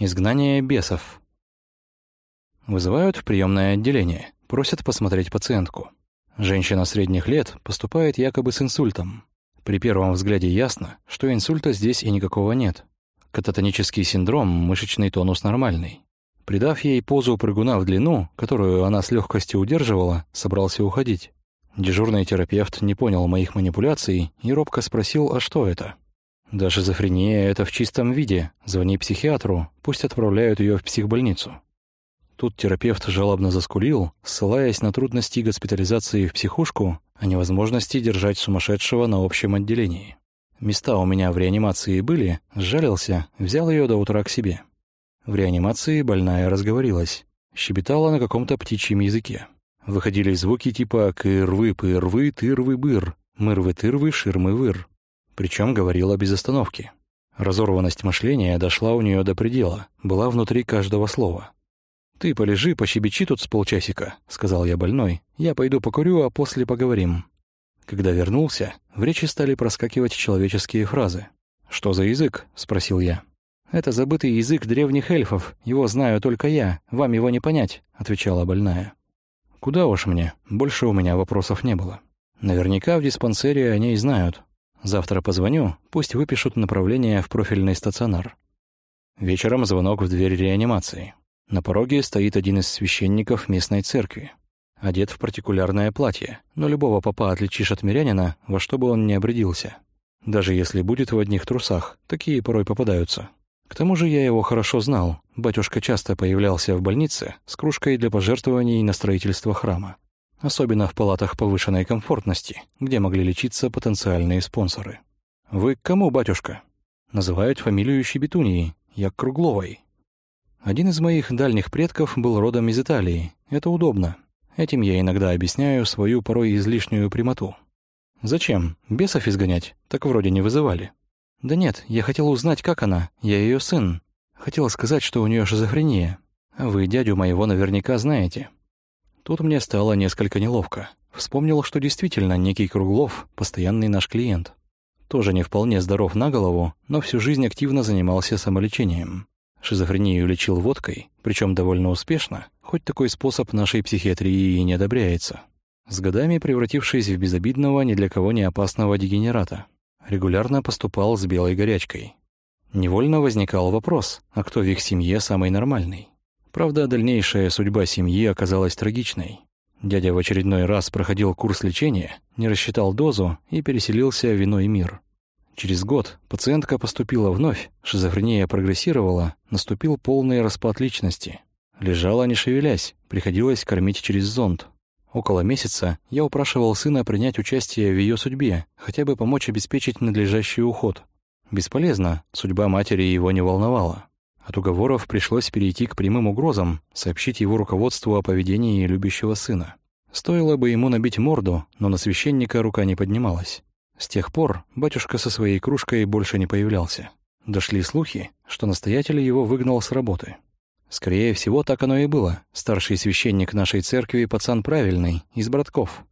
Изгнание бесов. Вызывают в приемное отделение, просят посмотреть пациентку. Женщина средних лет поступает якобы с инсультом. При первом взгляде ясно, что инсульта здесь и никакого нет. Кататонический синдром, мышечный тонус нормальный. Придав ей позу прыгуна в длину, которую она с легкостью удерживала, собрался уходить. Дежурный терапевт не понял моих манипуляций и робко спросил, а что это? Да шизофрения — это в чистом виде. Звони психиатру, пусть отправляют ее в психбольницу. Тут терапевт жалобно заскулил, ссылаясь на трудности госпитализации в психушку, а невозможности держать сумасшедшего на общем отделении. Места у меня в реанимации были, сжалился, взял ее до утра к себе. В реанимации больная разговорилась. Щебетала на каком-то птичьем языке. Выходили звуки типа «кырвы, пырвы, тырвы-быр», «мырвы-тырвы, ширмы-выр». Причем говорила без остановки. Разорванность мышления дошла у нее до предела, была внутри каждого слова. «Ты полежи, пощебечи тут с полчасика», — сказал я больной. «Я пойду покурю, а после поговорим». Когда вернулся, в речи стали проскакивать человеческие фразы. «Что за язык?» — спросил я. «Это забытый язык древних эльфов, его знаю только я, вам его не понять», — отвечала больная. «Куда уж мне, больше у меня вопросов не было. Наверняка в диспансере о ней знают, Завтра позвоню, пусть выпишут направление в профильный стационар. Вечером звонок в дверь реанимации. На пороге стоит один из священников местной церкви. Одет в партикулярное платье, но любого попа отличишь от мирянина, во что бы он ни обрядился. Даже если будет в одних трусах, такие порой попадаются. К тому же я его хорошо знал. Батюшка часто появлялся в больнице с кружкой для пожертвований на строительство храма особенно в палатах повышенной комфортности, где могли лечиться потенциальные спонсоры. «Вы к кому, батюшка?» Называют фамилию Щебетунии, я Кругловой. Один из моих дальних предков был родом из Италии. Это удобно. Этим я иногда объясняю свою порой излишнюю прямоту. «Зачем? Бесов изгонять? Так вроде не вызывали». «Да нет, я хотел узнать, как она. Я ее сын. Хотел сказать, что у нее шизофрения. Вы дядю моего наверняка знаете». Тут мне стало несколько неловко. Вспомнил, что действительно некий Круглов — постоянный наш клиент. Тоже не вполне здоров на голову, но всю жизнь активно занимался самолечением. Шизофрению лечил водкой, причем довольно успешно, хоть такой способ нашей психиатрии и не одобряется. С годами превратившись в безобидного, ни для кого не опасного дегенерата. Регулярно поступал с белой горячкой. Невольно возникал вопрос, а кто в их семье самый нормальный? Правда, дальнейшая судьба семьи оказалась трагичной. Дядя в очередной раз проходил курс лечения, не рассчитал дозу и переселился в иной мир. Через год пациентка поступила вновь, шизофрения прогрессировала, наступил полный распад личности. Лежала не шевелясь, приходилось кормить через зонд. Около месяца я упрашивал сына принять участие в ее судьбе, хотя бы помочь обеспечить надлежащий уход. Бесполезно, судьба матери его не волновала. От уговоров пришлось перейти к прямым угрозам, сообщить его руководству о поведении любящего сына. Стоило бы ему набить морду, но на священника рука не поднималась. С тех пор батюшка со своей кружкой больше не появлялся. Дошли слухи, что настоятель его выгнал с работы. Скорее всего, так оно и было. Старший священник нашей церкви пацан правильный, из братков.